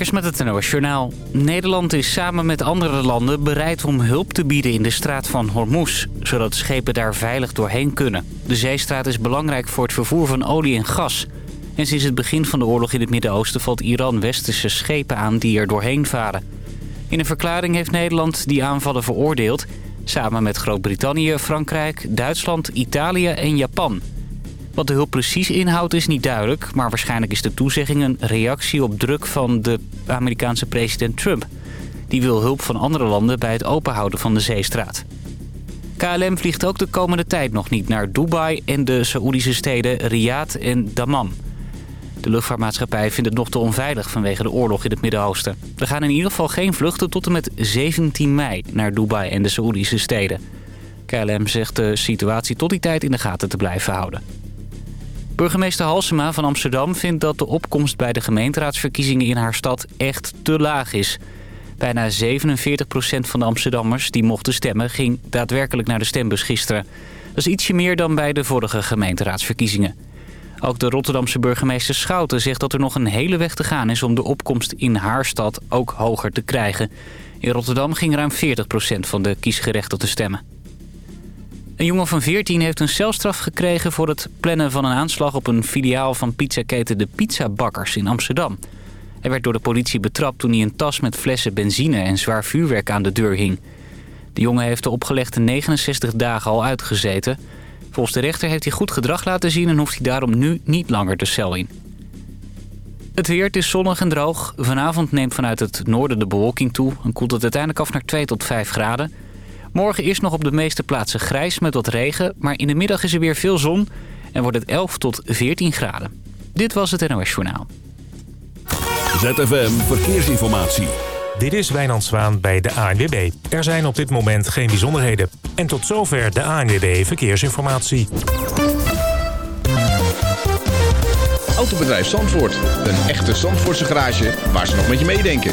Met het NOS Journaal. Nederland is samen met andere landen bereid om hulp te bieden in de straat van Hormuz... zodat schepen daar veilig doorheen kunnen. De zeestraat is belangrijk voor het vervoer van olie en gas. En sinds het begin van de oorlog in het Midden-Oosten... valt Iran westerse schepen aan die er doorheen varen. In een verklaring heeft Nederland die aanvallen veroordeeld... samen met Groot-Brittannië, Frankrijk, Duitsland, Italië en Japan... Wat de hulp precies inhoudt is niet duidelijk... maar waarschijnlijk is de toezegging een reactie op druk van de Amerikaanse president Trump. Die wil hulp van andere landen bij het openhouden van de zeestraat. KLM vliegt ook de komende tijd nog niet naar Dubai en de Saoedische steden Riyadh en Dammam. De luchtvaartmaatschappij vindt het nog te onveilig vanwege de oorlog in het Midden-Oosten. Er gaan in ieder geval geen vluchten tot en met 17 mei naar Dubai en de Saoedische steden. KLM zegt de situatie tot die tijd in de gaten te blijven houden. Burgemeester Halsema van Amsterdam vindt dat de opkomst bij de gemeenteraadsverkiezingen in haar stad echt te laag is. Bijna 47% van de Amsterdammers die mochten stemmen ging daadwerkelijk naar de stembus gisteren. Dat is ietsje meer dan bij de vorige gemeenteraadsverkiezingen. Ook de Rotterdamse burgemeester Schouten zegt dat er nog een hele weg te gaan is om de opkomst in haar stad ook hoger te krijgen. In Rotterdam ging ruim 40% van de kiesgerechtigden stemmen. Een jongen van 14 heeft een celstraf gekregen voor het plannen van een aanslag op een filiaal van pizzaketen De Pizzabakkers in Amsterdam. Hij werd door de politie betrapt toen hij een tas met flessen benzine en zwaar vuurwerk aan de deur hing. De jongen heeft de opgelegde 69 dagen al uitgezeten. Volgens de rechter heeft hij goed gedrag laten zien en hoeft hij daarom nu niet langer de cel in. Het weer, het is zonnig en droog. Vanavond neemt vanuit het noorden de bewolking toe en koelt het uiteindelijk af naar 2 tot 5 graden. Morgen is nog op de meeste plaatsen grijs met wat regen... maar in de middag is er weer veel zon en wordt het 11 tot 14 graden. Dit was het NOS Journaal. ZFM Verkeersinformatie. Dit is Wijnand Zwaan bij de ANWB. Er zijn op dit moment geen bijzonderheden. En tot zover de ANWB Verkeersinformatie. Autobedrijf Zandvoort. Een echte Zandvoortse garage waar ze nog met je meedenken.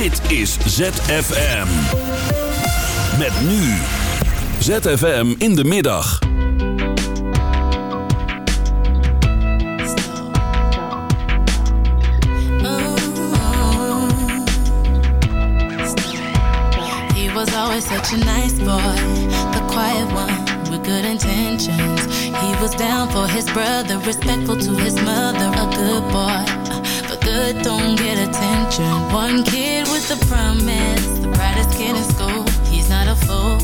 Dit is ZFM. Met nu. ZFM in de middag. Always such a nice boy, the quiet one with good intentions. He was down for his brother, respectful to his mother, a good boy. Good don't get attention. One kid with a promise, the brightest kid in school. He's not a fool.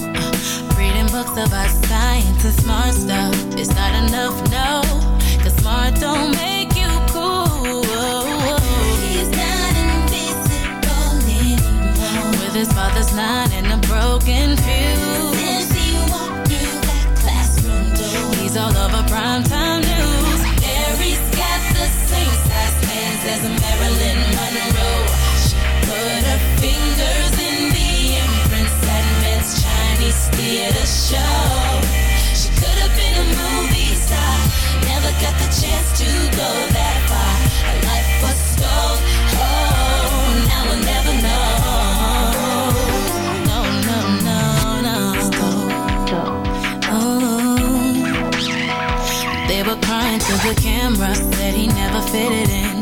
Reading books about science and smart stuff. It's not enough, no. Cause smart don't make you cool. He's not invisible anymore. With his father's nine and a broken fuse. Since he walked through that classroom door. He's all over primetime news. As Marilyn Monroe. She put her fingers in the imprints that meant Chinese theater show. She could have been a movie star, never got the chance to go that far. Her life was stole. Oh, now we'll never know. No, no, no, no. Oh. They were crying to the camera, said he never fitted in.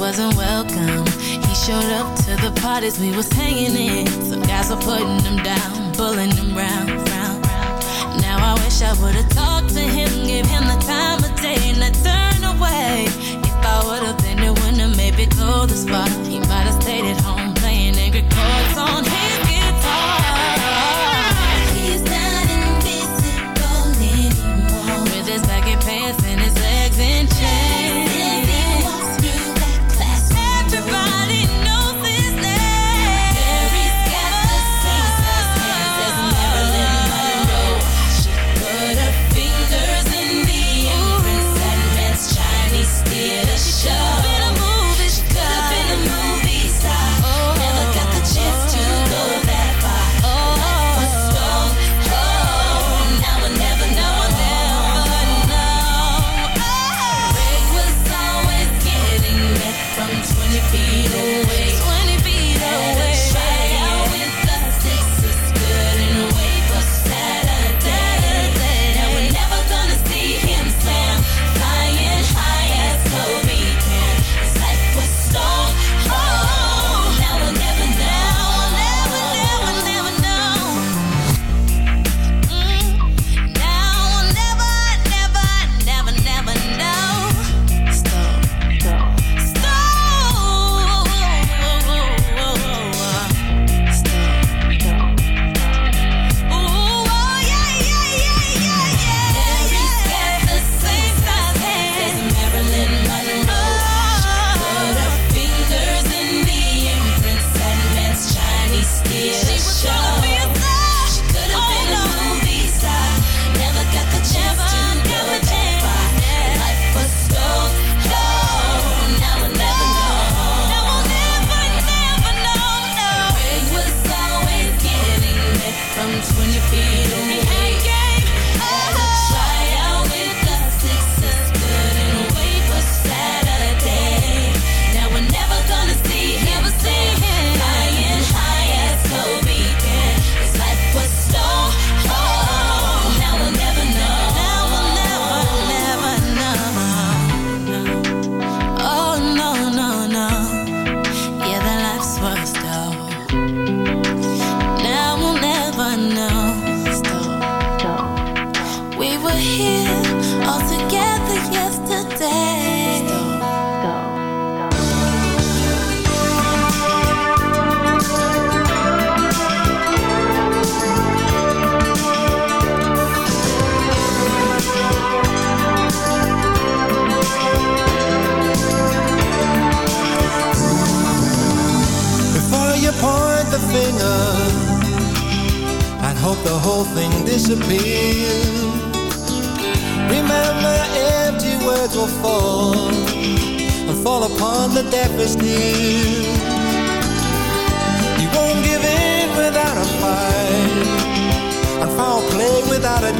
Wasn't welcome. He showed up to the parties we was hanging in. Some guys were putting him down, pulling him round, round, round. Now I wish I would've talked to him, give him the time of day, and I turn away. If I would've been the winner, maybe go the spot. He might have stayed at home playing angry chords on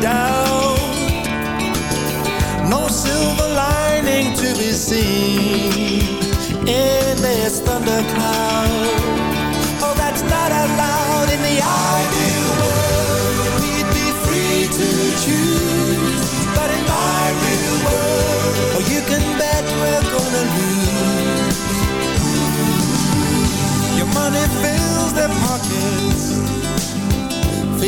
doubt. No silver lining to be seen in this thundercloud. Oh, that's not allowed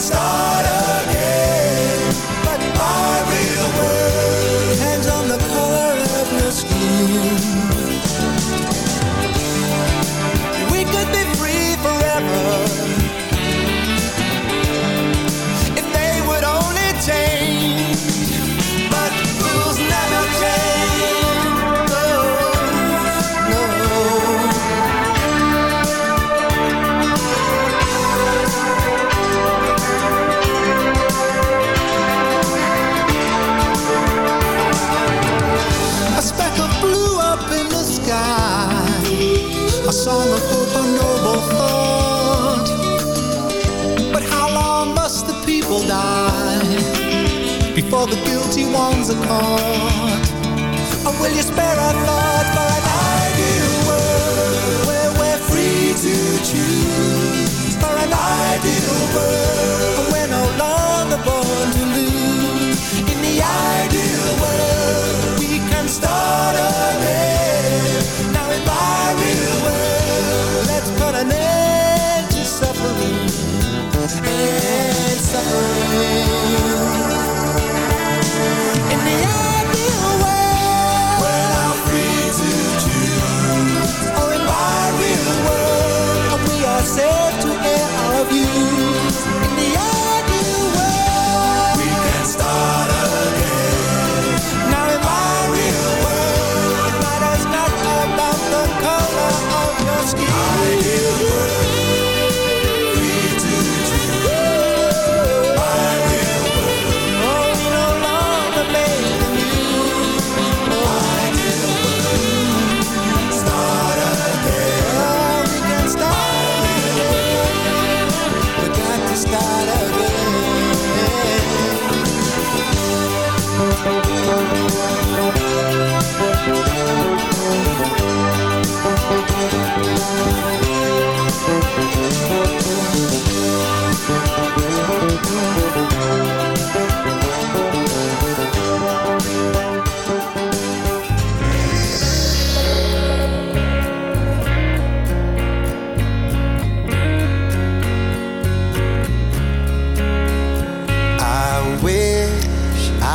we song of hope, a noble thought. But how long must the people die before the guilty ones are caught? Or will you spare our thought for an ideal world where we're free to choose? For an ideal world where we're no longer born to lose. In the ideal world, we can start again.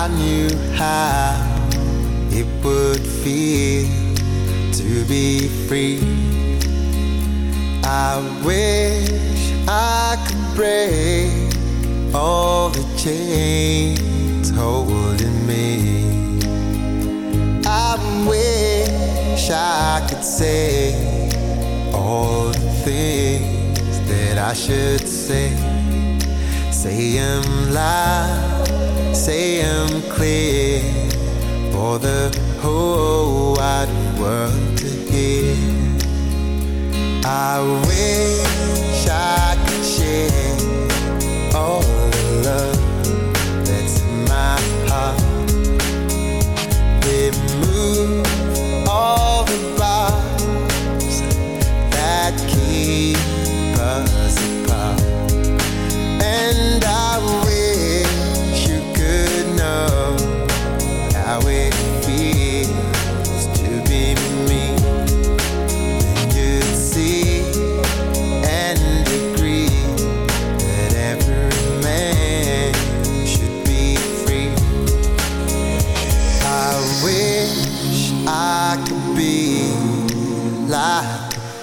I knew how it would feel to be free. I wish I could break all the chains holding me. I wish I could say all the things that I should say. Say them loud, say 'em clear for the whole wide world to hear. I wish I could share all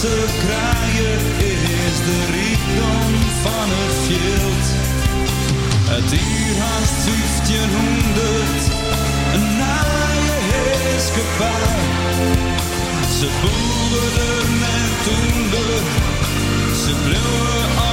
Ze kraaien is de rijkdom van het veld. Het uur haast 1500, een naaie heerskepaar. Ze boeren met toender, ze bloeien.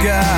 God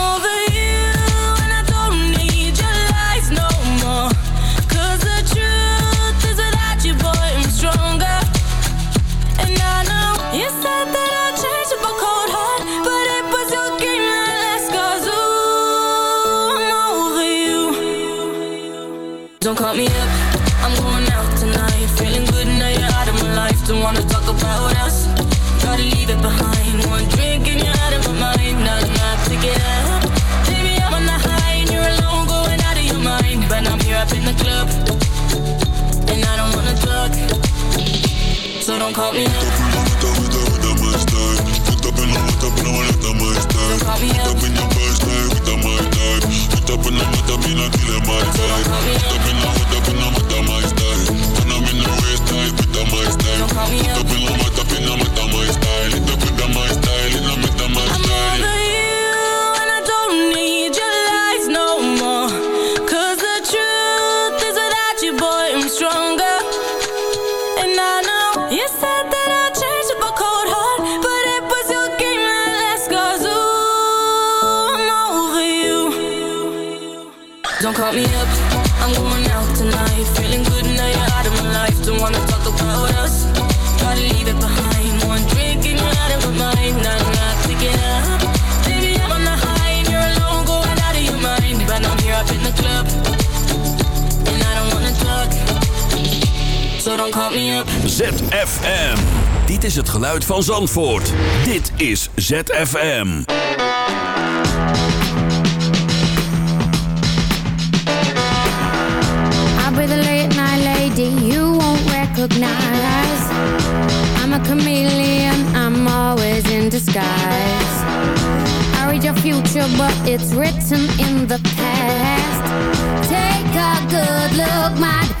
don't call me up. Hooked up in the hooked up in the hooked up my style. Hooked up in your birthday with the my type. Hooked up in the hooked up in the killing my type. Hooked up don't call me up. ZFM. Dit is het geluid van Zandvoort. Dit is ZFM. I'll be the late night lady you won't recognize. I'm a chameleon, I'm always in disguise. I read your future, but it's written in the past. Take a good look, my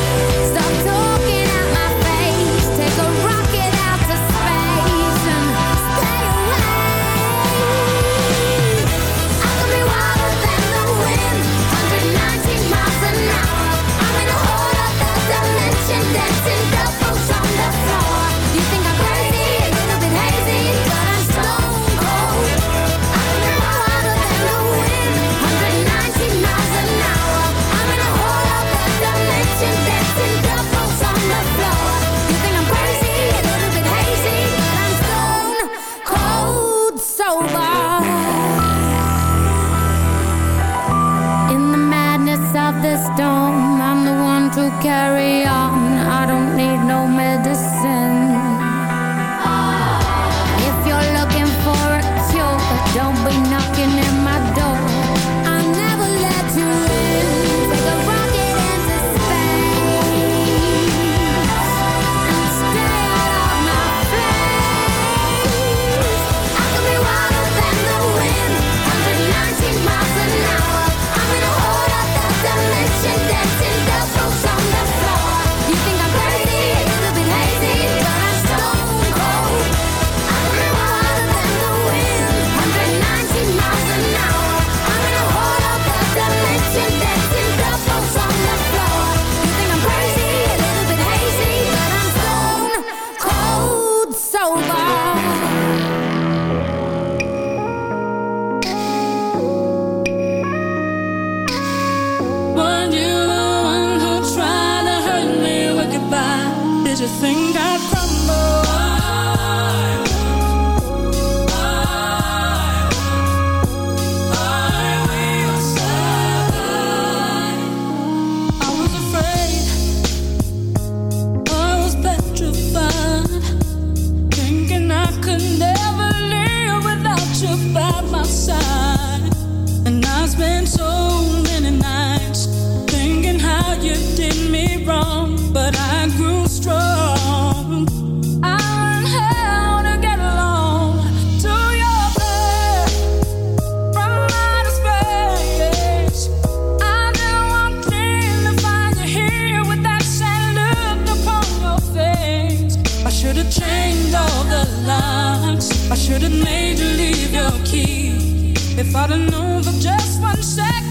But I know for just one second.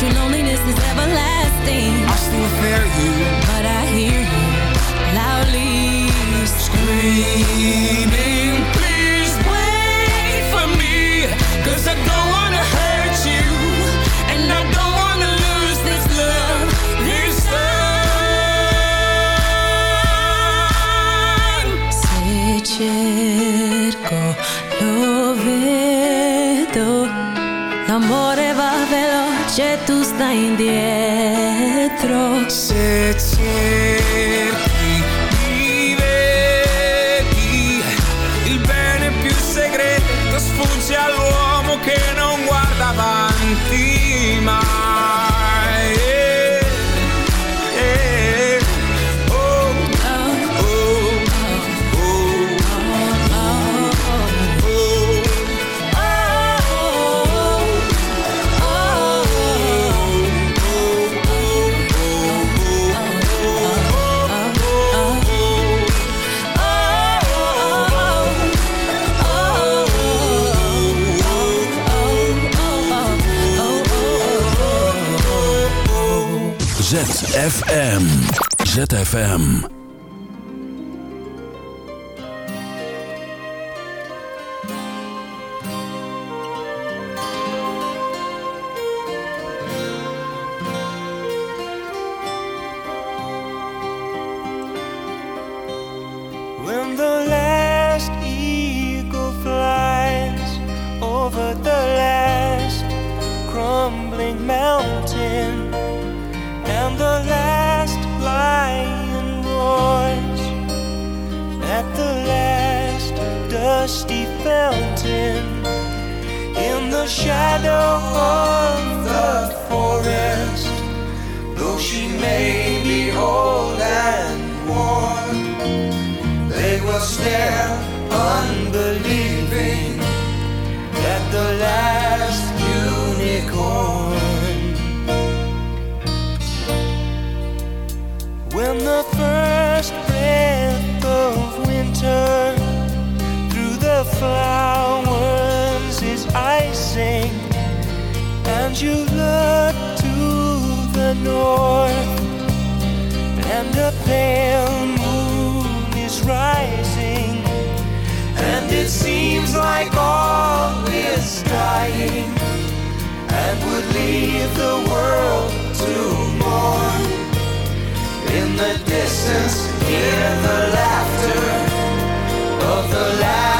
You, loneliness is everlasting. I still fear you. But I hear you loudly screaming. Please wait for me, cause I don't 那一点。ZFM. ZFM. You look to the north, and a pale moon is rising, and it seems like all is dying, and would leave the world to mourn. In the distance, hear the laughter of the last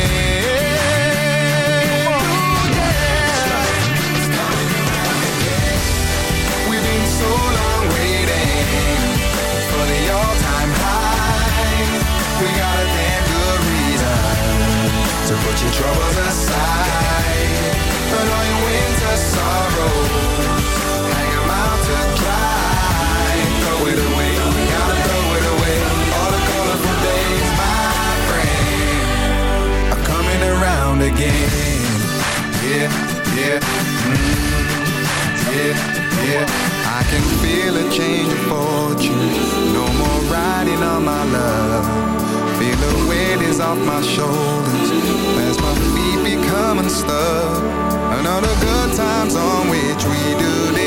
To put your troubles aside. And all your winter sorrows, hang 'em out to dry. Throw it away, gotta throw it away. All the colorful days, my friend, are coming around again. Yeah, yeah, mm, yeah, yeah. I can feel a change of fortune. No more riding on my love. Feel the weight is off my shoulders become unstuck. And all the good times on which we do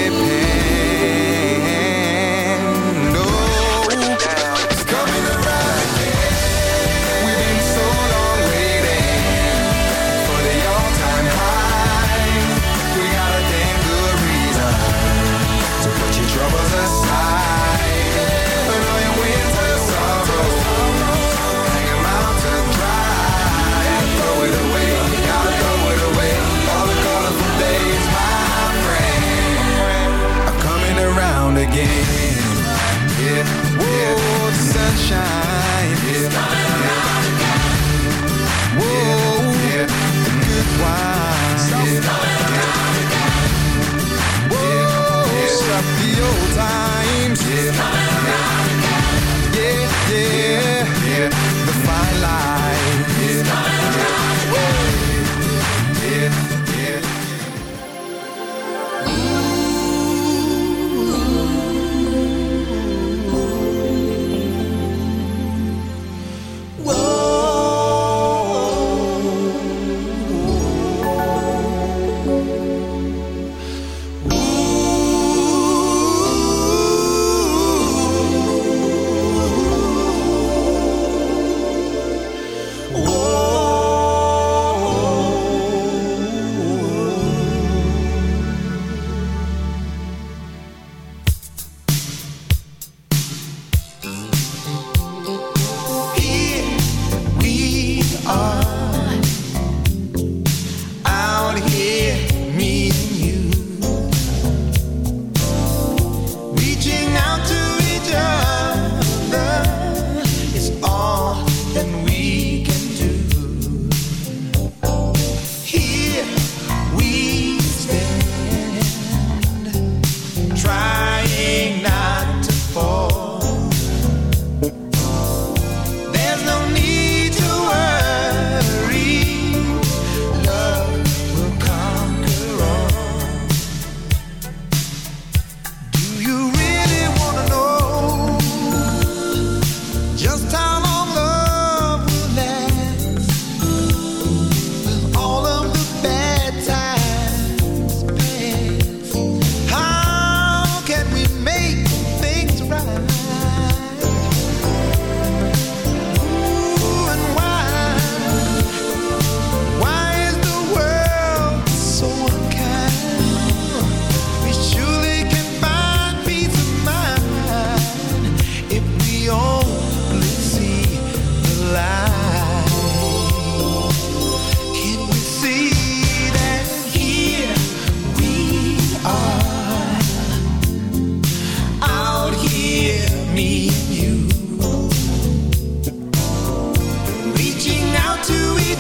again. Yeah, the sunshine. Yeah, yeah. Whoa, yeah, the good wine. Yeah, yeah. Whoa, stop the old times. Yeah, yeah, yeah, yeah. The fine line. Yeah, yeah,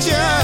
Yeah.